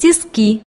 тиски.